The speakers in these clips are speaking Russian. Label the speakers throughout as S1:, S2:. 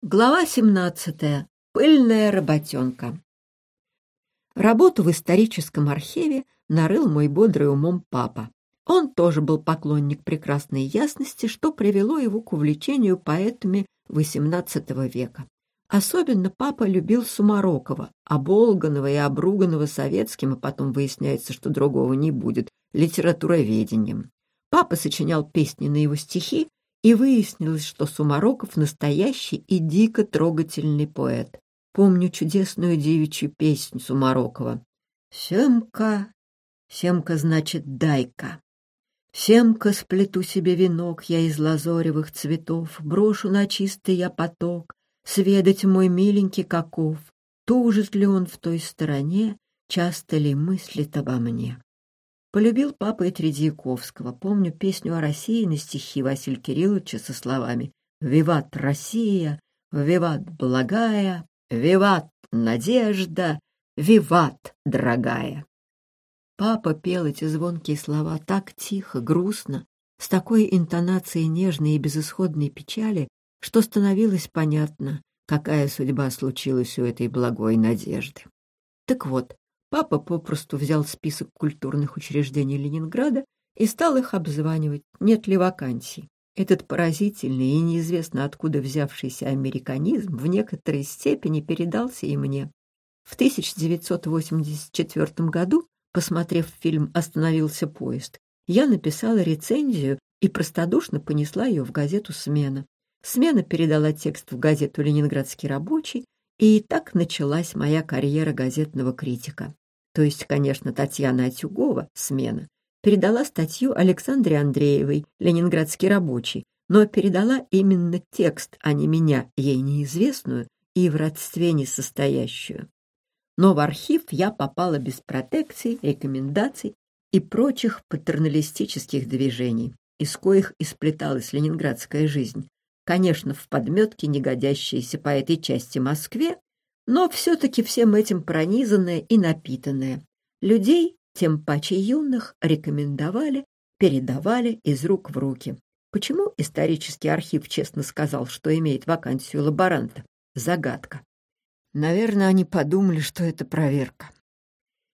S1: Глава 17. Пыльная работенка. Работу в историческом архиве нарыл мой бодрый умом папа. Он тоже был поклонник прекрасной ясности, что привело его к увлечению поэтами XVIII века. Особенно папа любил Сумарокова, оболганного и обруганного советским, и потом выясняется, что другого не будет, литературоведением. Папа сочинял песни на его стихи, и выяснилось, что Сумароков настоящий и дико трогательный поэт. Помню чудесную девичью песню Сумарокова. «Семка, семка значит дай-ка. Семка сплету себе венок я из лазоревых цветов, брошу на чистый я поток, сведать мой миленький каков, тужит ли он в той стороне, часто ли мыслит обо мне. Полюбил папа и Тредьяковского. Помню песню о России на стихи Василия Кирилловича со словами «Виват Россия! Виват благая! Виват надежда! Виват дорогая!» Папа пел эти звонкие слова так тихо, грустно, с такой интонацией нежной и безысходной печали, что становилось понятно, какая судьба случилась у этой благой надежды. Так вот, Папа попросту взял список культурных учреждений Ленинграда и стал их обзванивать, нет ли вакансий. Этот поразительный и неизвестно откуда взявшийся американизм в некоторой степени передался и мне. В 1984 году, посмотрев фильм «Остановился поезд», я написала рецензию и простодушно понесла ее в газету «Смена». «Смена» передала текст в газету «Ленинградский рабочий», и так началась моя карьера газетного критика. То есть, конечно, Татьяна Атюгова, смена, передала статью Александре Андреевой, ленинградский рабочий, но передала именно текст, а не меня, ей неизвестную и в родстве несостоящую. Но в архив я попала без протекций, рекомендаций и прочих патерналистических движений, из коих исплеталась ленинградская жизнь, конечно, в подметке, не годящейся по этой части Москве, но все-таки всем этим пронизанная и напитанная. Людей, тем паче юных, рекомендовали, передавали из рук в руки. Почему исторический архив честно сказал, что имеет вакансию лаборанта? Загадка. Наверное, они подумали, что это проверка.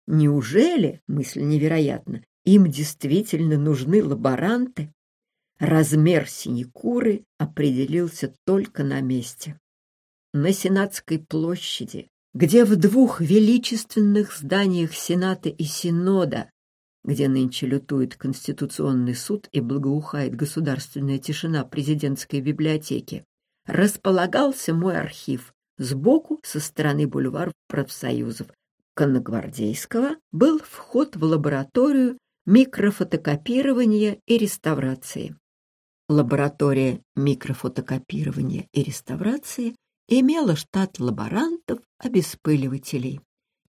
S1: Неужели, мысль невероятна, им действительно нужны лаборанты? Размер синекуры определился только на месте на Сенатской площади, где в двух величественных зданиях Сената и Синода, где нынче лютует Конституционный суд и благоухает государственная тишина президентской библиотеки, располагался мой архив. Сбоку, со стороны бульвара профсоюзов, Конногвардейского, был вход в лабораторию микрофотокопирования и реставрации. Лаборатория микрофотокопирования и реставрации имела штат лаборантов-обеспыливателей.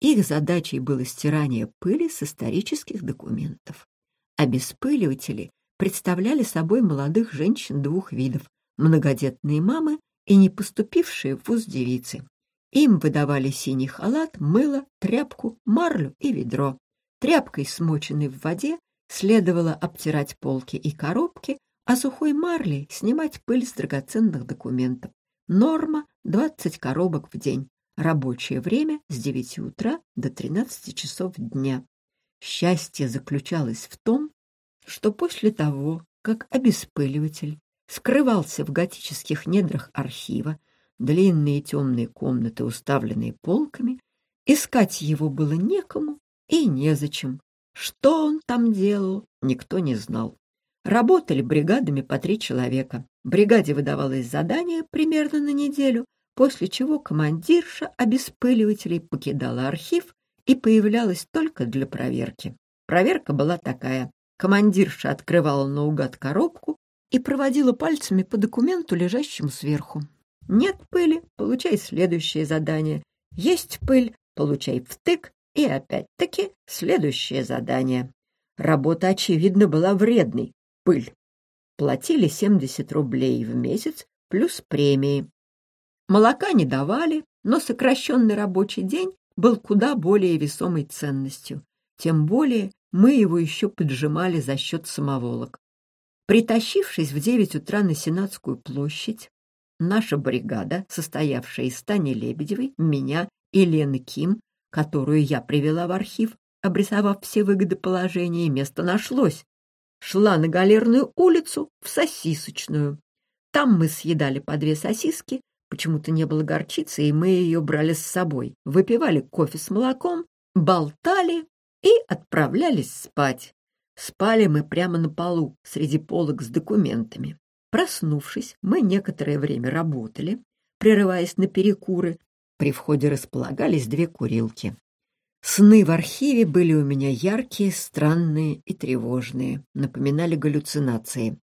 S1: Их задачей было стирание пыли с исторических документов. Обеспыливатели представляли собой молодых женщин двух видов – многодетные мамы и не поступившие в вуз девицы. Им выдавали синий халат, мыло, тряпку, марлю и ведро. Тряпкой, смоченной в воде, следовало обтирать полки и коробки, а сухой марлей снимать пыль с драгоценных документов. Норма 20 коробок в день. Рабочее время с 9 утра до 13 часов дня. Счастье заключалось в том, что после того, как обеспыливатель скрывался в готических недрах архива, длинные темные комнаты, уставленные полками, искать его было некому и незачем. Что он там делал, никто не знал. Работали бригадами по три человека. Бригаде выдавалось задание примерно на неделю, после чего командирша обеспыливателей покидала архив и появлялась только для проверки. Проверка была такая. Командирша открывала наугад коробку и проводила пальцами по документу, лежащему сверху. Нет пыли — получай следующее задание. Есть пыль — получай втык и опять-таки следующее задание. Работа, очевидно, была вредной. Пыль платили 70 рублей в месяц плюс премии. Молока не давали, но сокращенный рабочий день был куда более весомой ценностью. Тем более мы его еще поджимали за счет самоволок. Притащившись в девять утра на Сенатскую площадь, наша бригада, состоявшая из Тани Лебедевой, меня и Лены Ким, которую я привела в архив, обрисовав все выгоды положения, место нашлось. Шла на Галерную улицу в сосисочную. Там мы съедали по две сосиски, почему-то не было горчицы, и мы ее брали с собой. Выпивали кофе с молоком, болтали и отправлялись спать. Спали мы прямо на полу, среди полок с документами. Проснувшись, мы некоторое время работали, прерываясь на перекуры. При входе располагались две курилки. Сны в архиве были у меня яркие, странные и тревожные, напоминали галлюцинации.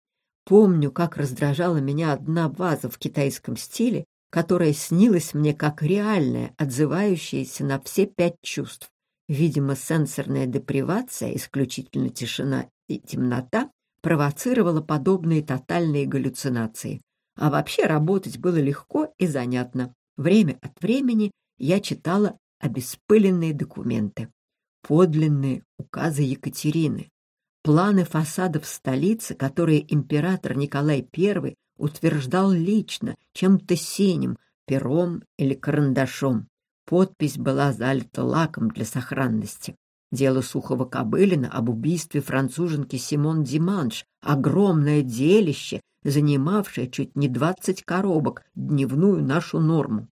S1: Помню, как раздражала меня одна ваза в китайском стиле, которая снилась мне как реальная, отзывающаяся на все пять чувств. Видимо, сенсорная депривация, исключительно тишина и темнота, провоцировала подобные тотальные галлюцинации. А вообще работать было легко и занятно. Время от времени я читала обеспыленные документы, подлинные указы Екатерины, планы фасадов столицы, которые император Николай I утверждал лично, чем-то синим, пером или карандашом. Подпись была залита лаком для сохранности. Дело Сухого Кобылина об убийстве француженки Симон Диманш, огромное делище, занимавшее чуть не двадцать коробок, дневную нашу норму.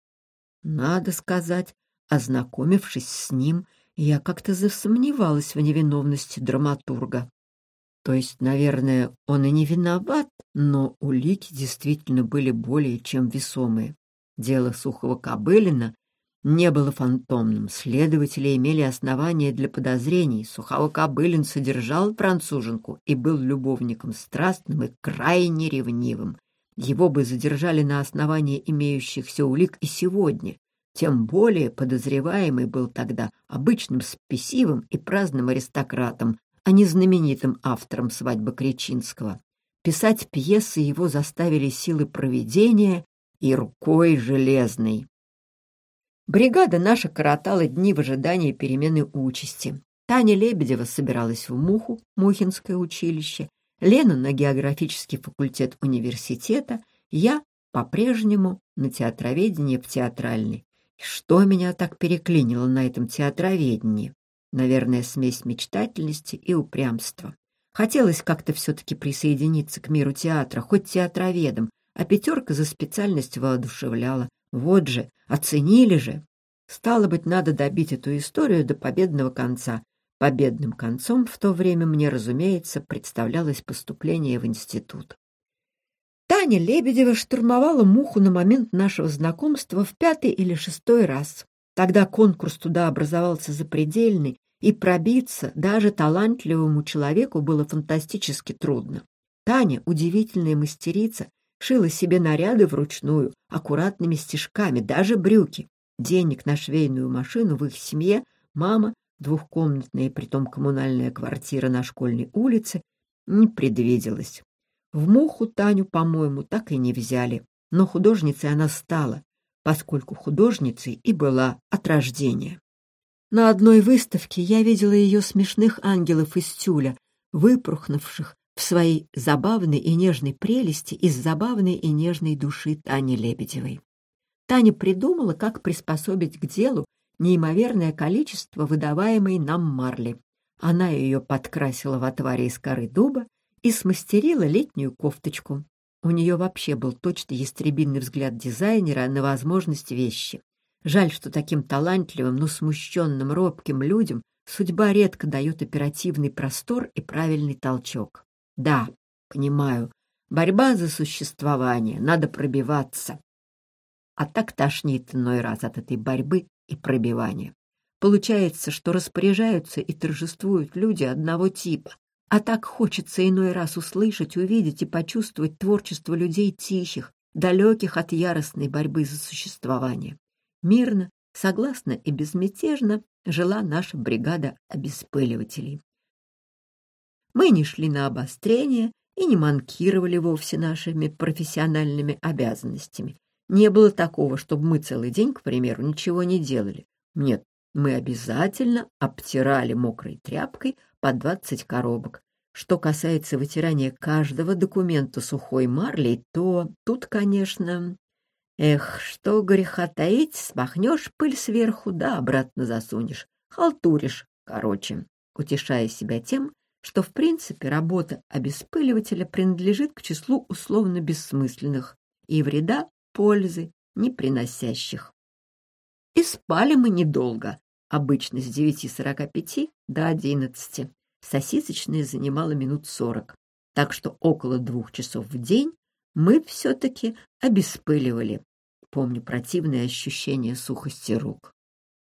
S1: Надо сказать, Ознакомившись с ним, я как-то засомневалась в невиновности драматурга. То есть, наверное, он и не виноват, но улики действительно были более чем весомые. Дело Сухого Кобылина не было фантомным. Следователи имели основания для подозрений. Сухого Кобылин содержал француженку и был любовником страстным и крайне ревнивым. Его бы задержали на основании имеющихся улик и сегодня. Тем более подозреваемый был тогда обычным спесивым и праздным аристократом, а не знаменитым автором свадьбы Кречинского. Писать пьесы его заставили силы проведения и рукой железной. Бригада наша коротала дни в ожидании перемены участи. Таня Лебедева собиралась в Муху, Мухинское училище, Лена на географический факультет университета, я по-прежнему на театроведение в театральный. Что меня так переклинило на этом театроведении? Наверное, смесь мечтательности и упрямства. Хотелось как-то все-таки присоединиться к миру театра, хоть театроведом, а пятерка за специальность воодушевляла. Вот же, оценили же. Стало быть, надо добить эту историю до победного конца. Победным концом в то время мне, разумеется, представлялось поступление в институт. Таня Лебедева штурмовала муху на момент нашего знакомства в пятый или шестой раз. Тогда конкурс туда образовался запредельный, и пробиться даже талантливому человеку было фантастически трудно. Таня, удивительная мастерица, шила себе наряды вручную, аккуратными стежками, даже брюки. Денег на швейную машину в их семье мама, двухкомнатная притом коммунальная квартира на школьной улице, не предвиделась. В муху Таню, по-моему, так и не взяли, но художницей она стала, поскольку художницей и была от рождения. На одной выставке я видела ее смешных ангелов из тюля, выпрухнувших в своей забавной и нежной прелести из забавной и нежной души Тани Лебедевой. Таня придумала, как приспособить к делу неимоверное количество выдаваемой нам марли. Она ее подкрасила в отваре из коры дуба и смастерила летнюю кофточку. У нее вообще был точно ястребиный взгляд дизайнера на возможность вещи. Жаль, что таким талантливым, но смущенным, робким людям судьба редко дает оперативный простор и правильный толчок. Да, понимаю, борьба за существование, надо пробиваться. А так тошнит иной раз от этой борьбы и пробивания. Получается, что распоряжаются и торжествуют люди одного типа, а так хочется иной раз услышать, увидеть и почувствовать творчество людей тихих, далеких от яростной борьбы за существование. Мирно, согласно и безмятежно жила наша бригада обеспыливателей. Мы не шли на обострение и не манкировали вовсе нашими профессиональными обязанностями. Не было такого, чтобы мы целый день, к примеру, ничего не делали. Нет, мы обязательно обтирали мокрой тряпкой по 20 коробок. Что касается вытирания каждого документа сухой марлей, то тут, конечно, Эх, что греха таить, смахнешь пыль сверху, да обратно засунешь. Халтуришь, короче, утешая себя тем, что, в принципе, работа обеспыливателя принадлежит к числу условно бессмысленных и вреда, пользы не приносящих. И спали мы недолго, обычно с 9.45 до 11. Сосисочная занимала минут 40, так что около двух часов в день мы все-таки обеспыливали. Помню противное ощущение сухости рук.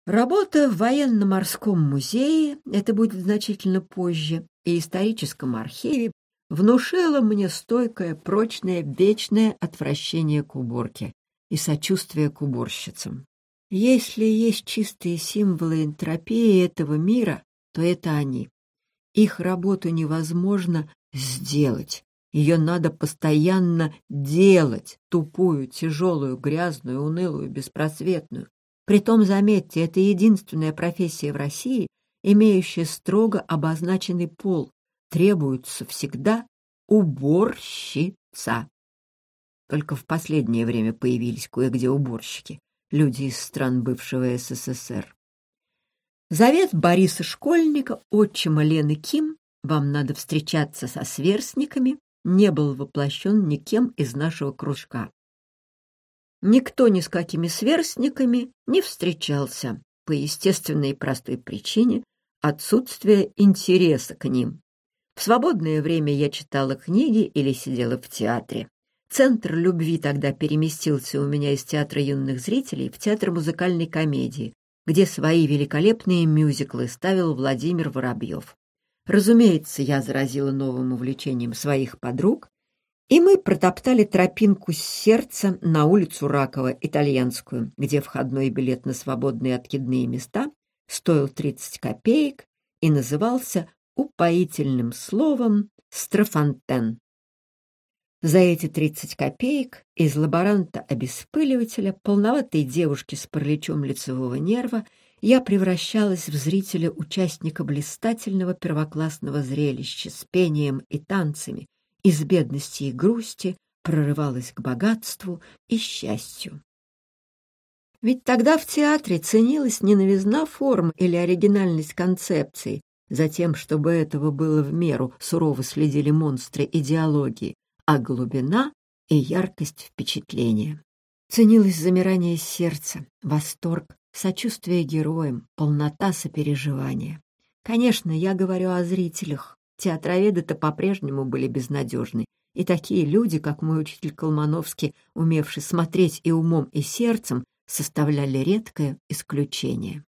S1: Работа в военно-морском музее, это будет значительно позже, и историческом архиве внушила мне стойкое, прочное, вечное отвращение к уборке и сочувствие к уборщицам. Если есть чистые символы энтропии этого мира, то это они. Их работу невозможно сделать. Ее надо постоянно делать, тупую, тяжелую, грязную, унылую, беспросветную. Притом, заметьте, это единственная профессия в России, имеющая строго обозначенный пол. Требуется всегда уборщица. Только в последнее время появились кое-где уборщики люди из стран бывшего СССР. Завет Бориса Школьника, отчима Лены Ким, «Вам надо встречаться со сверстниками», не был воплощен никем из нашего кружка. Никто ни с какими сверстниками не встречался по естественной и простой причине отсутствия интереса к ним. В свободное время я читала книги или сидела в театре. Центр любви тогда переместился у меня из театра юных зрителей в театр музыкальной комедии, где свои великолепные мюзиклы ставил Владимир Воробьев. Разумеется, я заразила новым увлечением своих подруг, и мы протоптали тропинку с сердца на улицу Ракова, итальянскую, где входной билет на свободные откидные места стоил 30 копеек и назывался упоительным словом «строфантен». За эти 30 копеек из лаборанта-обеспыливателя, полноватой девушки с параличом лицевого нерва, я превращалась в зрителя-участника блистательного первоклассного зрелища с пением и танцами, из бедности и грусти прорывалась к богатству и счастью. Ведь тогда в театре ценилась не новизна форм или оригинальность концепции, за тем, чтобы этого было в меру, сурово следили монстры идеологии, а глубина и яркость впечатления. Ценилось замирание сердца, восторг, сочувствие героям, полнота сопереживания. Конечно, я говорю о зрителях. Театроведы-то по-прежнему были безнадежны, и такие люди, как мой учитель Колмановский, умевший смотреть и умом, и сердцем, составляли редкое исключение.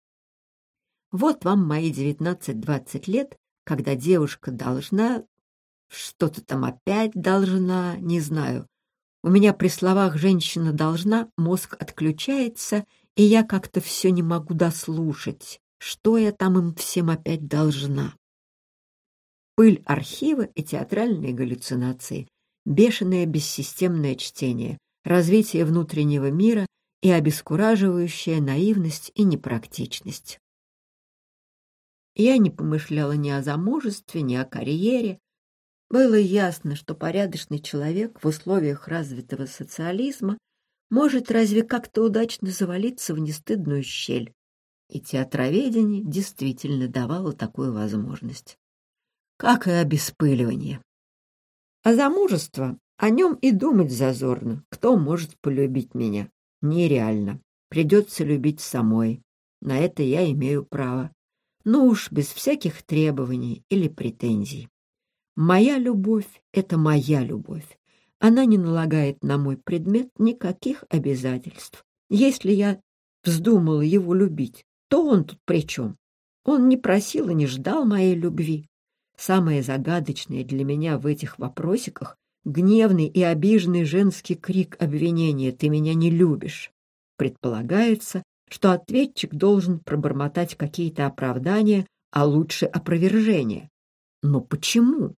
S1: Вот вам мои девятнадцать-двадцать лет, когда девушка должна что-то там опять должна, не знаю. У меня при словах «женщина должна» мозг отключается, и я как-то все не могу дослушать. Что я там им всем опять должна? Пыль архива и театральные галлюцинации, бешеное бессистемное чтение, развитие внутреннего мира и обескураживающая наивность и непрактичность. Я не помышляла ни о замужестве, ни о карьере, было ясно, что порядочный человек в условиях развитого социализма может разве как-то удачно завалиться в нестыдную щель. И театроведение действительно давало такую возможность. Как и обеспыливание. А замужество, о нем и думать зазорно. Кто может полюбить меня? Нереально. Придется любить самой. На это я имею право. Ну уж без всяких требований или претензий. Моя любовь — это моя любовь. Она не налагает на мой предмет никаких обязательств. Если я вздумала его любить, то он тут при чем? Он не просил и не ждал моей любви. Самое загадочное для меня в этих вопросиках — гневный и обиженный женский крик обвинения «ты меня не любишь». Предполагается, что ответчик должен пробормотать какие-то оправдания, а лучше опровержения. Но почему?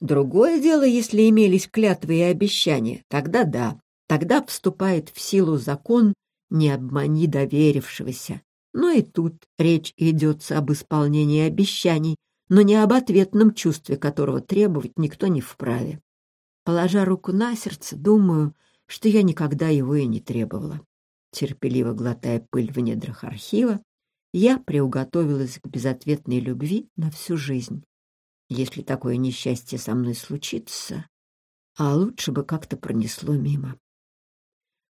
S1: Другое дело, если имелись клятвы и обещания, тогда да, тогда вступает в силу закон «не обмани доверившегося». Но и тут речь идет об исполнении обещаний, но не об ответном чувстве, которого требовать никто не вправе. Положа руку на сердце, думаю, что я никогда его и не требовала. Терпеливо глотая пыль в недрах архива, я приуготовилась к безответной любви на всю жизнь. Если такое несчастье со мной случится, а лучше бы как-то пронесло мимо.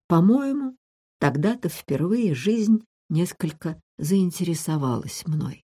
S1: По-моему, тогда-то впервые жизнь несколько заинтересовалась мной.